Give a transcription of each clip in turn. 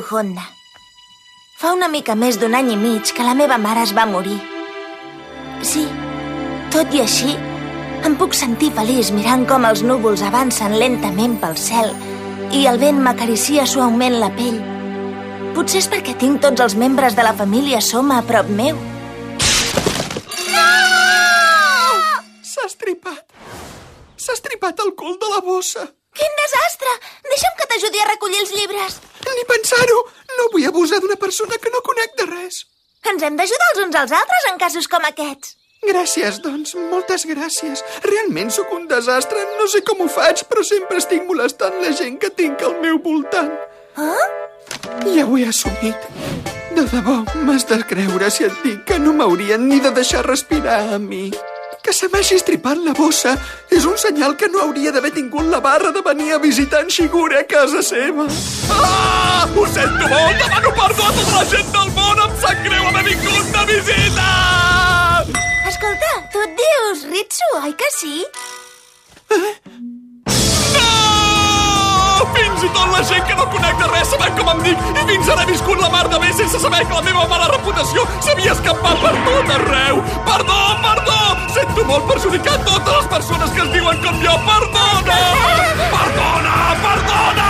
Toru Honda. Fa una mica més d'un any i mig que la meva mare es va morir. Sí, tot i així, em puc sentir feliç mirant com els núvols avancen lentament pel cel i el vent m'acaricia suaument la pell. Potser és perquè tinc tots els membres de la família Soma a prop meu. S'ha estripat. S'ha estripat el cul de la bossa. Quin desastre! Deixa'm que t'ajudi a recollir els llibres. Ni pensar-ho. No vull abusar d'una persona que no conec de res. Ens hem d'ajudar els uns als altres en casos com aquests. Gràcies, doncs, moltes gràcies. Realment sóc un desastre. No sé com ho faig, però sempre estic molestant la gent que tinc al meu voltant. Eh? Ja ho he assumit. De debò, m'has de creure si et dic que no m'haurien ni de deixar respirar a mi. Que se m'hagi estripat la bossa és un senyal que no hauria d'haver tingut la barra de venir a visitar en Shigure a casa seva. Ah! Ho sento molt! Demano perdó a tota la gent del món! Em sap greu haver vingut de visita! Escolta, tu et dius Ritsu, oi que sí? No! Fins i tot la gent que no conec de res sabem com em dic i fins ara he viscut la mar de bé sense saber que la meva mala reputació s'havia escampat per tot arreu. Perdó, perdó! Sento molt perjudicar totes les persones que es diuen com jo. Perdona! Perdona, perdona!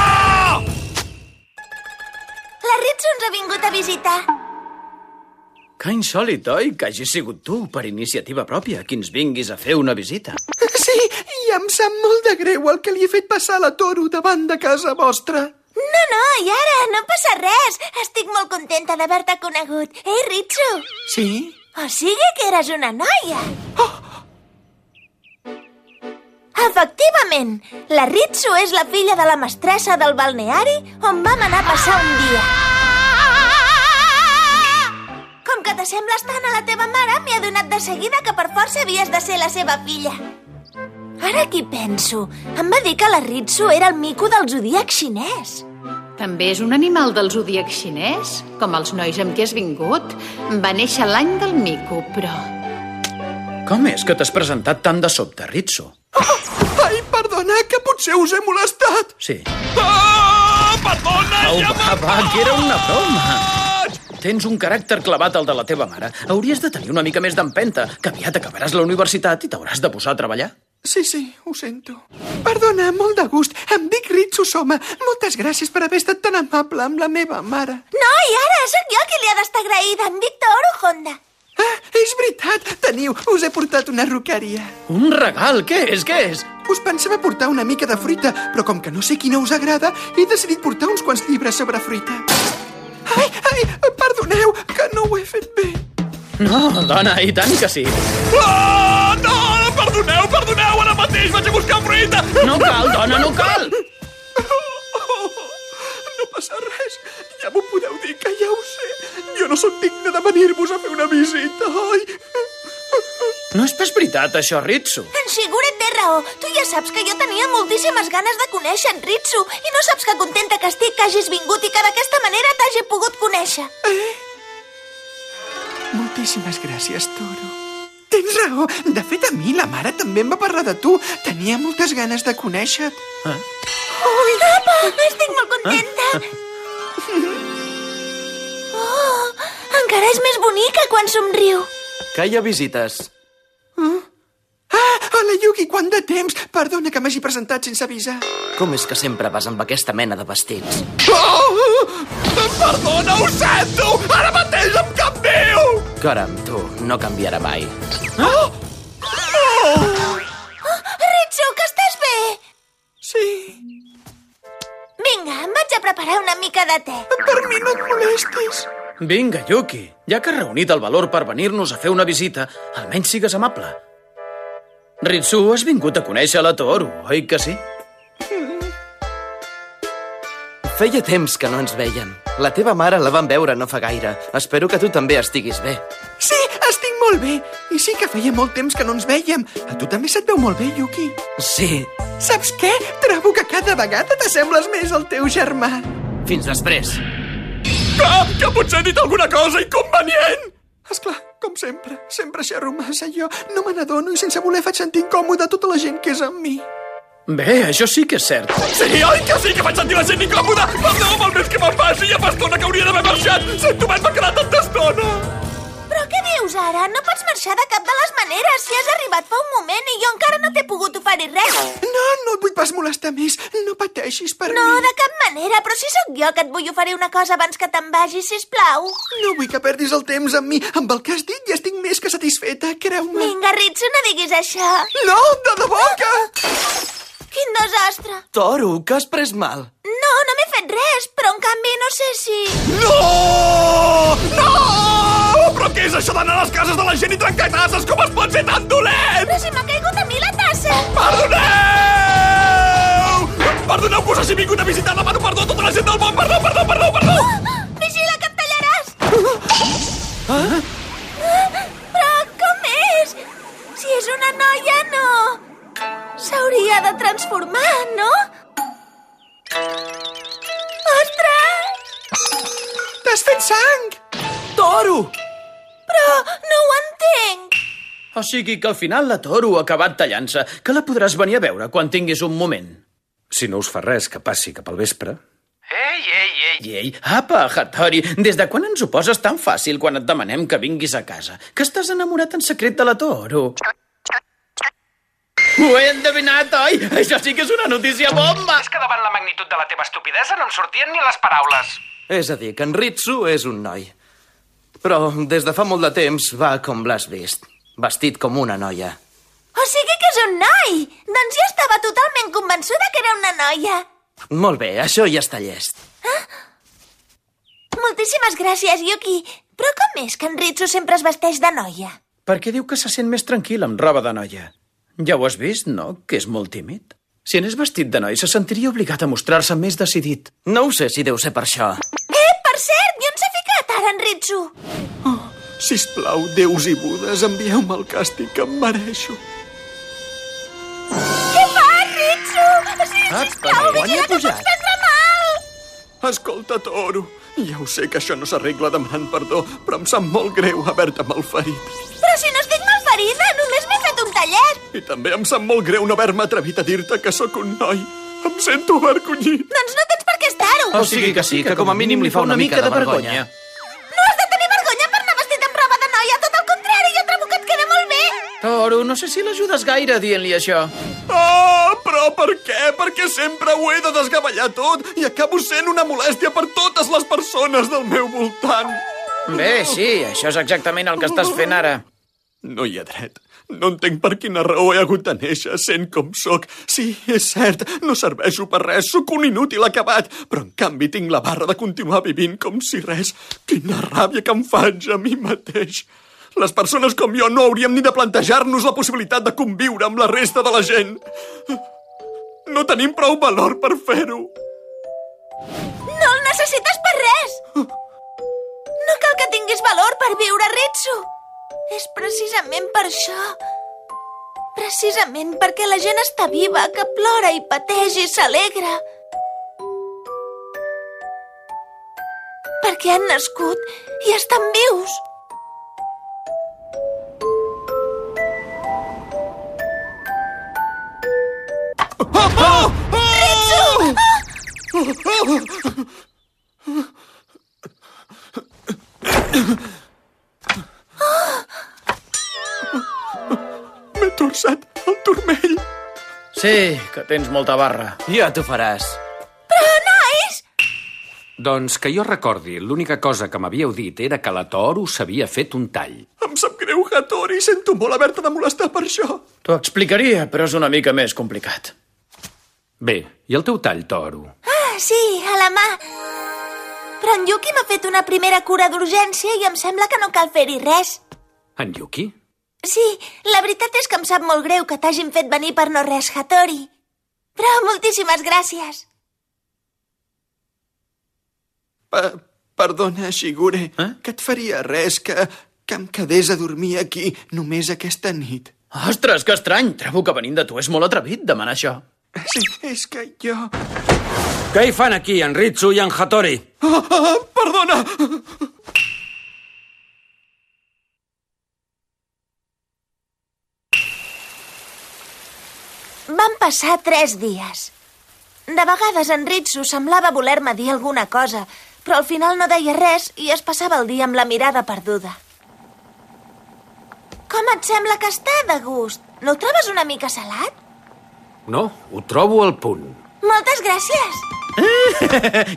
La Ritsu ens ha vingut a visitar. Que insòlit, oi? Que hagi sigut tu, per iniciativa pròpia, qui ens vinguis a fer una visita. Sí, i em sap molt de greu el que li he fet passar a la Toro davant de casa vostra. No, no, i ara no passa res. Estic molt contenta d'haver-te conegut. Ei, Ritsu, Sí? O sigui que eres una noia. Efectivament, la Ritsu és la filla de la mestressa del balneari on vam anar a passar un dia. Com que t'assembles tant a la teva mare, m'he adonat de seguida que per força havies de ser la seva filla. Ara aquí penso, em va dir que la Ritsu era el mico del zodíac xinès. També és un animal del zodíac xinès, com els nois amb qui has vingut. Va néixer l'any del mico, però... Com és que t'has presentat tan de sobte, Ritsu? Ai, perdona, que potser us he molestat. Sí. Ah! Perdona, Au, ja va, me'n va, que era una broma. Tens un caràcter clavat al de la teva mare. Hauries de tenir una mica més d'empenta, que aviat acabaràs la universitat i t'hauràs de posar a treballar. Sí, sí, ho sento. Perdona, molt de gust. Em dic Ritsu Soma. Moltes gràcies per haver estat tan amable amb la meva mare. No, i ara sóc jo qui li ha d'estar agraïda. Em dic Toru Honda. Ah, és veritat. Teniu, us he portat una roqueria. Un regal, què és, què és? Us pensava portar una mica de fruita, però com que no sé quina us agrada, he decidit portar uns quants llibres sobre fruita. Ai, ai, perdoneu, que no ho he fet bé. No, dona, i tant que sí. Ah! No! Perdoneu, perdoneu! Ara mateix vaig a buscar fruita! No cal, dona, no cal! No passa res. Ja m'ho podeu dir, que ja ho sé. Jo no sóc digne de venir-vos a fer una visita. Ai, No és pas veritat, això, Ritsu. En Shigure té raó. Tu ja saps que jo tenia moltíssimes ganes de conèixer en Ritsu i no saps que contenta que estic que hagis vingut i que d'aquesta manera t'hagi pogut conèixer. moltíssimes gràcies, Toro. Tens raó. De fet, a mi la mare també em va parlar de tu. Tenia moltes ganes de conèixer-te. Ui, apa, estic molt contenta. Oh, encara és més bonica quan somriu. Que hi ha visites? Ah, hola, Yuki, quant de temps? Perdona que m'hagi presentat sense avisar. Com és que sempre vas amb aquesta mena de vestits? Oh! Perdona, ho sento! Ara mateix em canvio! Caram, tu, no canviarà mai. Ritsu, que estàs bé? Sí, Vinga, em vaig a preparar una mica de te. per mi no et molestis. Vinga, Yuki, ja que has reunit el valor per venir-nos a fer una visita, almenys sigues amable. Ritsu, has vingut a conèixer la Toru, oi que sí? Feia temps que no ens veien. La teva mare la vam veure no fa gaire. Espero que tu també estiguis bé. Sí, estic molt bé. I sí que feia molt temps que no ens vèiem. A tu també se't veu molt bé, Yuki. Sí, Saps què? Trobo que cada vegada t'assembles més al teu germà. fins després. Ah, que potser he dit alguna cosa inconvenient! Esclar, com sempre, sempre xerro massa jo. No me n'adono i sense voler faig sentir incòmode tota la gent que és amb mi. Bé, això sí que és cert. Sí, oi que sí que faig sentir la gent incòmoda? Perdó el mes que me'n passi, ja fa estona que hauria d'haver marxat. Sento haver-me quedat tanta estona. Però què dius ara? No pots marxar de cap de les maneres si has arribat fa un moment i jo encara no t'he pogut oferir res. No, no et vull pas molestar més. No pateixis per No, mi. de cap manera, però si sóc jo que et vull oferir una cosa abans que te'n vagis, sisplau. No vull que perdis el temps amb mi. Amb el que has dit ja estic més que satisfeta, creu-me. Vinga, Ritsu, no diguis això. No, de debò que... Quin desastre. Toro, que has pres mal? No, no m'he fet res, però en canvi no sé si... No! No! Però què és això d'anar a les cases de la gent i trencar tasses? Com es pot ser tan dolent? Però si m'ha caigut a mi la tassa. Perdoneu! Perdoneu, que us hagi vingut a visitar. Demano perdó a tota la gent del món. Perdó, perdó, perdó, perdó. Vigila, que et tallaràs. Però com és? Si és una noia, no... De transformar, no? Ostres! T'has fet sang! Toro! Però no ho entenc. O sigui que al final la Toro ha acabat tallant-se, que la podràs venir a veure quan tinguis un moment. Si no us fa res, que passi cap al vespre. Ei, ei, ei, ei. Apa, Hattori, des de quan ens ho poses tan fàcil quan et demanem que vinguis a casa? Que estàs enamorat en secret de la Toro? Ho he endevinat, oi? Això sí que és una notícia bomba! És que davant la magnitud de la teva estupidesa no em sortien ni les paraules. És a dir, que en Ritsu és un noi. Però des de fa molt de temps va com l'has vist. Vestit com una noia. O sigui que és un noi! Doncs jo estava totalment convençuda que era una noia. Molt bé, això ja està llest. Moltíssimes gràcies, Yuki. Però com és que en Ritsu sempre es vesteix de noia? Perquè diu que se sent més tranquil amb roba de noia. Ja ho has vist, no?, que és molt tímid. Si anés vestit de noi, se sentiria obligat a mostrar-se més decidit. No ho sé si deu ser per això. Eh, per cert, i on s'ha ficat ara en Ritsu? Sisplau, déus i budes, envieu-me el càstig que em mereixo. Què fas, Ritsu? Sí, sisplau, hi ha vigila que pots prendre mal. Escolta, Toro, ja ho sé que això no s'arregla demanant perdó, però em sap molt greu haver-te malferit. Però si no estic malferida, tallet. I també em sap molt greu no haver-me atrevit a dir-te que sóc un noi. Em sento avergonyit. Doncs no tens per què estar-ho. O sigui que sí, que com a mínim li fa una mica de vergonya. No has de tenir vergonya per anar vestit amb roba de noia. Tot el contrari, jo trobo que et queda molt bé. Toro, no sé si l'ajudes gaire dient-li això. Oh, però per què? Perquè sempre ho he de desgavellar tot i acabo sent una molèstia per totes les persones del meu voltant. Bé, sí, això és exactament el que estàs fent ara. No hi ha dret. No entenc per quina raó he hagut de néixer sent com sóc. Sí, és cert, no serveixo per res, sóc un inútil acabat, però en canvi tinc la barra de continuar vivint com si res. Quina ràbia que em faig a mi mateix. Les persones com jo no hauríem ni de plantejar-nos la possibilitat de conviure amb la resta de la gent. No tenim prou valor per fer-ho. No el necessites per res. No cal que tinguis valor per viure, Ritsu. És precisament per això. Precisament perquè la gent està viva, que plora i pateix i s'alegra. Perquè han nascut i estan vius. M'he Sí, que tens molta barra. Ja t'ho faràs. Però, nois! Doncs que jo recordi, l'única cosa que m'havíeu dit era que la Toro s'havia fet un tall. Em sap greu, Hattori, sento molt haver-te de molestar per això. T'ho explicaria, però és una mica més complicat. Bé, i el teu tall, Toro? Ah, sí, a la mà. Però en Yuki m'ha fet una primera cura d'urgència i em sembla que no cal fer-hi res. En Yuki? Sí, la veritat és que em sap molt greu que t'hagin fet venir per no res, Hattori. Però moltíssimes gràcies. Pa perdona, Shigure, Eh? que et faria res que, que em quedés a dormir aquí només aquesta nit. Ostres, que estrany! Trobo que venint de tu és molt atrevit demanar això. Sí, és que jo... Què hi fan aquí, en Ritsu i en Hattori? Ah, ah, perdona! Van passar tres dies. De vegades en Ritsu semblava voler-me dir alguna cosa, però al final no deia res i es passava el dia amb la mirada perduda. Com et sembla que està de gust? No el trobes una mica salat? No, ho trobo al punt. Moltes gràcies.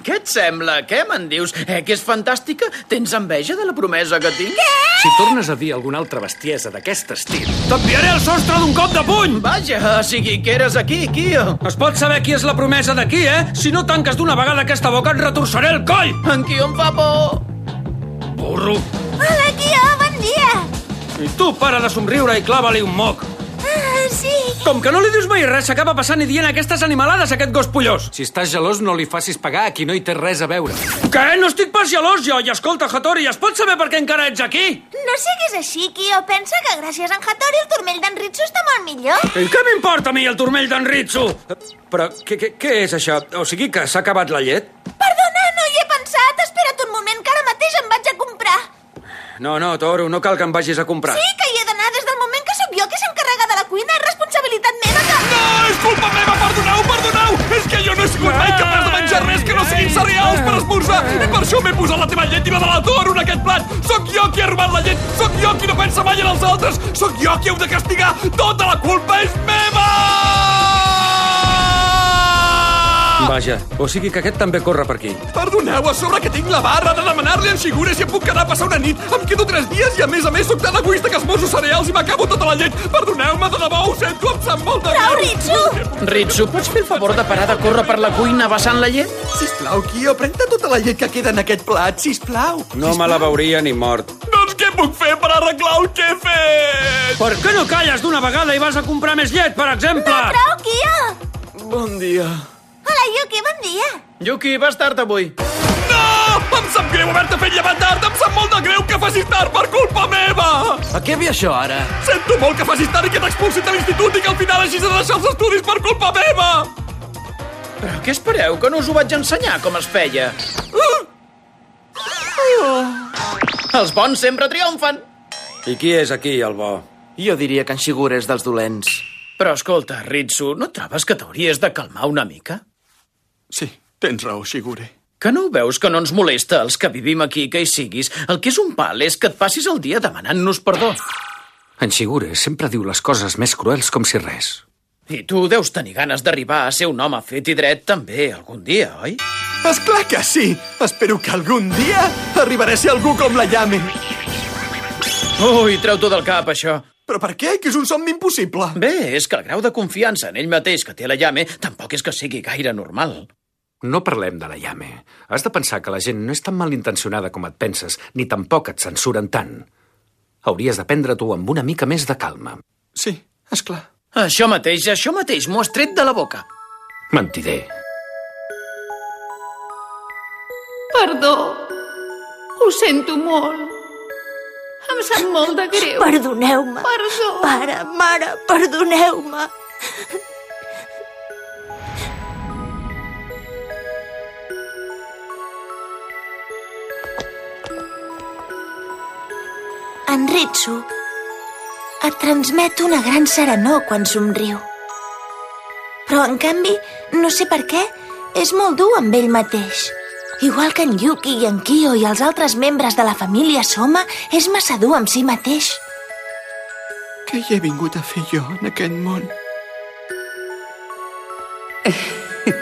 Què et sembla? Què me'n dius? Eh, que és fantàstica? Tens enveja de la promesa que tinc? Si tornes a dir alguna altra bestiesa d'aquest estil, t'enviaré al sostre d'un cop de puny! Vaja, o sigui que eres aquí, Kio. Es pot saber qui és la promesa d'aquí, eh? Si no tanques d'una vegada aquesta boca, et retorçaré el coll! En Kio em fa por. Burro! Hola, Kio, bon dia. I tu para de somriure i clava-li un moc. Sí. Com que no li dius mai res, s'acaba passant i dient aquestes animalades, aquest gos pollós. Si estàs gelós, no li facis pagar a qui no hi té res a veure. Què? No estic pas gelós, jo! I escolta, Hattori, es pot saber per què encara ets aquí? No siguis així, Kio. Pensa que gràcies a en Hattori el turmell d'en Ritsu està molt millor. I què m'importa a mi el turmell d'en Ritsu? Però què, què, què és això? O sigui que s'ha acabat la llet? Perdona, no hi he pensat. Espera't un moment, que ara mateix em vaig a comprar. No, no, Toro, no cal que em vagis a comprar. Sí que esmorzar i per això m'he posat la teva llet i de la en aquest plat! Sóc jo qui ha robat la llet! Sóc jo qui no pensa mai en els altres! Sóc jo qui heu de castigar! Tota la culpa és meva! Vaja, o sigui que aquest també corre per aquí. Perdoneu, a sobre que tinc la barra de demanar-li en Xigures si em puc quedar a passar una nit. Em quedo tres dies i a més a més sóc tan egoista que esmoso cereals i m'acabo tota la llet. Perdoneu-me, de debò, ho sento, em sap molt de Prou, greu. Ritsu! Ritsu, pots fer el favor de parar de córrer per la cuina vessant la llet? Sisplau, Kio, pren-te tota la llet que queda en aquest plat, sisplau. No me la veuria ni mort. Doncs què puc fer per arreglar el que he fet? Per què no calles d'una vegada i vas a comprar més llet, per exemple? Prou, Kio! Bon dia. Hola, Yuki, bon dia. Yuki, vas tard avui. No! Em sap greu haver-te fet llevar tard! Em sap molt de greu que facis tard per culpa meva! A què ve això, ara? Sento molt que facis tard i que t'expulsin de l'institut i que al final hagis de deixar els estudis per culpa meva! Però què espereu, que no us ho vaig ensenyar com es feia? Els bons sempre triomfen. I qui és aquí, el bo? Jo diria que en Shigure és dels dolents. Però escolta, Ritsu, no trobes que t'hauries de calmar una mica? Sí, tens raó, Shigure. Que no ho veus que no ens molesta els que vivim aquí que hi siguis? El que és un pal és que et passis el dia demanant-nos perdó. En Shigure sempre diu les coses més cruels com si res. I tu deus tenir ganes d'arribar a ser un home fet i dret també algun dia, oi? És clar que sí! Espero que algun dia arribaré a ser algú com la Yame. Ui, treu-t'ho del cap, això. Però per què? Que és un somni impossible. Bé, és que el grau de confiança en ell mateix que té la Yame tampoc és que sigui gaire normal. No parlem de la llame. Has de pensar que la gent no és tan malintencionada com et penses, ni tampoc et censuren tant. Hauries de prendre-t'ho amb una mica més de calma. Sí, és clar. Això mateix, això mateix, m'ho has tret de la boca. Mentider. Perdó. Ho sento molt. Em sap molt de greu. Perdoneu-me. Perdó. Pare, mare, perdoneu-me. En Ritsu et transmet una gran serenor quan somriu. Però, en canvi, no sé per què, és molt dur amb ell mateix. Igual que en Yuki i en Kyo i els altres membres de la família Soma, és massa dur amb si mateix. Què hi he vingut a fer jo en aquest món?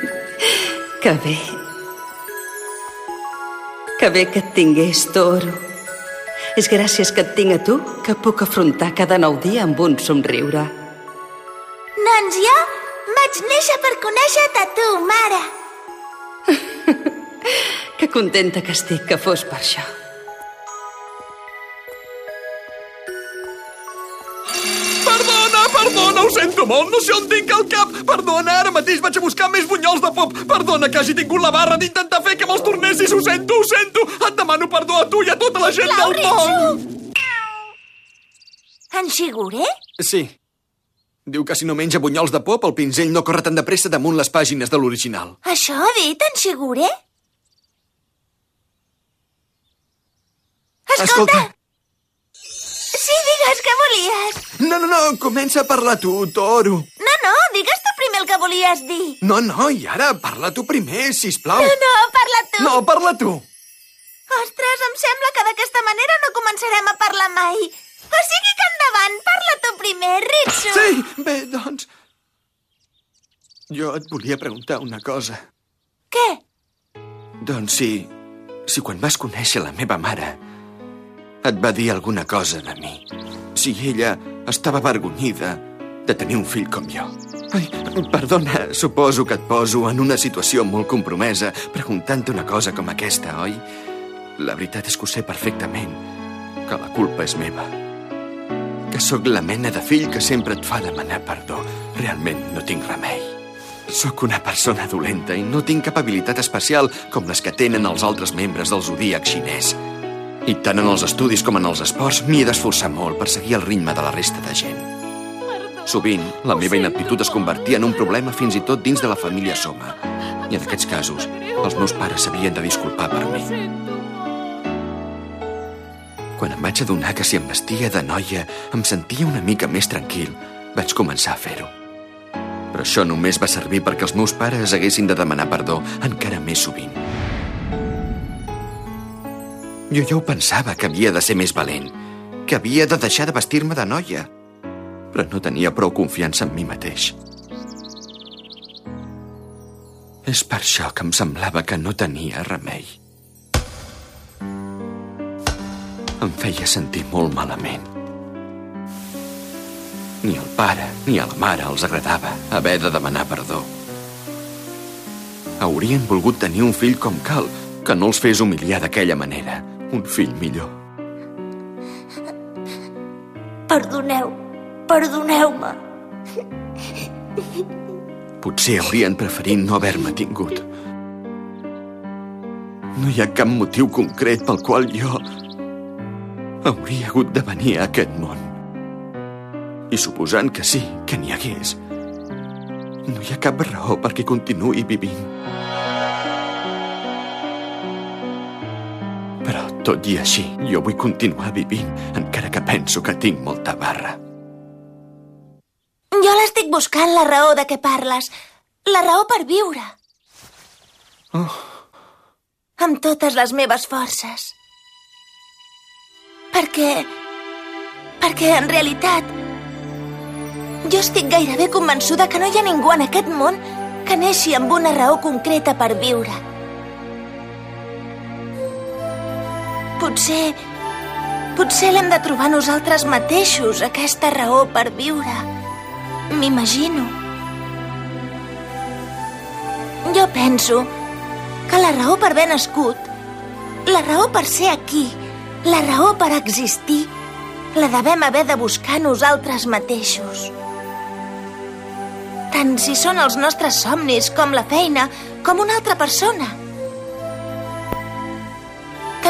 Que bé. Que bé que et tingués, Toro. És gràcies que et tinc a tu que puc afrontar cada nou dia amb un somriure. Doncs jo vaig néixer per conèixer-te a tu, mare. Que contenta que estic que fos per això. Sento molt, no sé on tinc el cap. Perdona, ara mateix vaig a buscar més bunyols de pop. Perdona que hagi tingut la barra d'intentar fer que me'ls tornessis, ho sento, ho sento. Et demano perdó a tu i a tota la gent Clau, del món. En Shigure? Sí. Diu que si no menja bunyols de pop, el pinzell no corre tan de pressa damunt les pàgines de l'original. Això ha dit en Shigure? Escolta! Escolta. Digues, què volies? No, no, no, comença a parlar tu, Toro. No, no, digues tu el que volies dir. No, no, i ara parla tu primer, si plau. No, no, parla tu. No, parla tu. Ostres, em sembla que d'aquesta manera no començarem a parlar mai. O sigui que endavant, parla tu primer, Ritsu. Sí, bé, doncs... Jo et volia preguntar una cosa. Què? Doncs si... Si quan vas conèixer la meva mare et va dir alguna cosa de mi. Si ella estava avergonyida de tenir un fill com jo. Ai, perdona, suposo que et poso en una situació molt compromesa preguntant una cosa com aquesta, oi? La veritat és que ho sé perfectament, que la culpa és meva. Que sóc la mena de fill que sempre et fa demanar perdó. Realment no tinc remei. Sóc una persona dolenta i no tinc cap habilitat especial com les que tenen els altres membres del zodíac xinès. I tant en els estudis com en els esports m'hi he d'esforçar molt per seguir el ritme de la resta de gent. Sovint, la meva ineptitud es convertia en un problema fins i tot dins de la família Soma. I en aquests casos, els meus pares s'havien de disculpar per mi. Quan em vaig adonar que si em vestia de noia em sentia una mica més tranquil, vaig començar a fer-ho. Però això només va servir perquè els meus pares haguessin de demanar perdó encara més sovint. Jo ja ho pensava, que havia de ser més valent, que havia de deixar de vestir-me de noia, però no tenia prou confiança en mi mateix. És per això que em semblava que no tenia remei. Em feia sentir molt malament. Ni al pare ni a la mare els agradava haver de demanar perdó. Haurien volgut tenir un fill com cal, que no els fes humiliar d'aquella manera. Un fill millor. Perdoneu, perdoneu-me. Potser haurien preferit no haver-me tingut. No hi ha cap motiu concret pel qual jo hauria hagut de venir a aquest món. I suposant que sí, que n'hi hagués, no hi ha cap raó perquè continuï vivint. Tot i així, jo vull continuar vivint, encara que penso que tinc molta barra. Jo l'estic buscant, la raó de què parles. La raó per viure. Oh. Amb totes les meves forces. Perquè... Perquè, en realitat, jo estic gairebé convençuda que no hi ha ningú en aquest món que neixi amb una raó concreta per viure. Potser... Potser l'hem de trobar nosaltres mateixos, aquesta raó per viure. M'imagino. Jo penso que la raó per haver nascut, la raó per ser aquí, la raó per existir, la devem haver de buscar nosaltres mateixos. Tant si són els nostres somnis, com la feina, com una altra persona.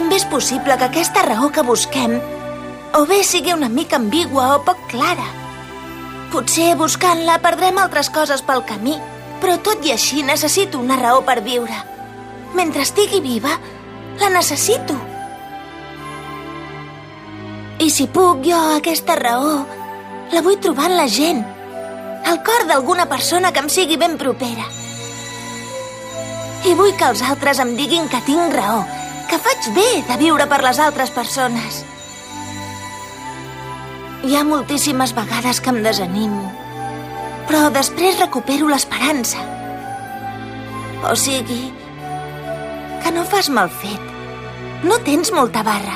També és possible que aquesta raó que busquem o bé sigui una mica ambigua o poc clara. Potser buscant-la perdrem altres coses pel camí, però tot i així necessito una raó per viure. Mentre estigui viva, la necessito. I si puc, jo aquesta raó la vull trobar en la gent, al cor d'alguna persona que em sigui ben propera. I vull que els altres em diguin que tinc raó, que faig bé de viure per les altres persones. Hi ha moltíssimes vegades que em desanimo, però després recupero l'esperança. O sigui, que no fas mal fet. No tens molta barra.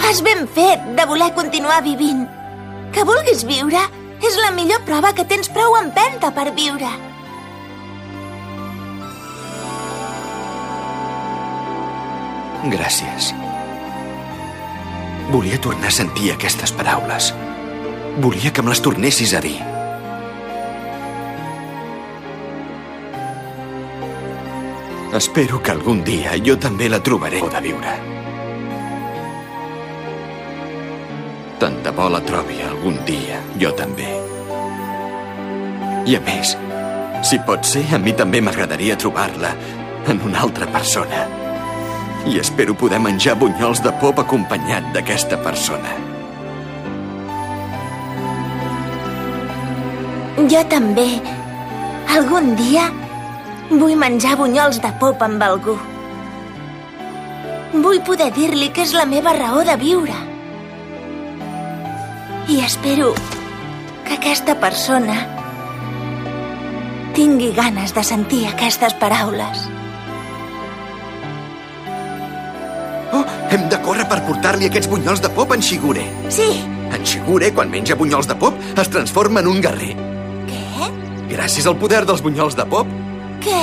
Fas ben fet de voler continuar vivint. Que vulguis viure és la millor prova que tens prou empenta per viure. Gràcies. Volia tornar a sentir aquestes paraules. Volia que me les tornessis a dir. Espero que algun dia jo també la trobaré de viure. Tant de bo la trobi algun dia, jo també. I a més, si pot ser, a mi també m'agradaria trobar-la en una altra persona. I espero poder menjar bunyols de pop acompanyat d'aquesta persona. Jo també. Algun dia vull menjar bunyols de pop amb algú. Vull poder dir-li que és la meva raó de viure. I espero que aquesta persona tingui ganes de sentir aquestes paraules. Hem de córrer per portar-li aquests bunyols de pop en Shigure. Sí. En Shigure, quan menja bunyols de pop, es transforma en un guerrer. Què? Gràcies al poder dels bunyols de pop. Què?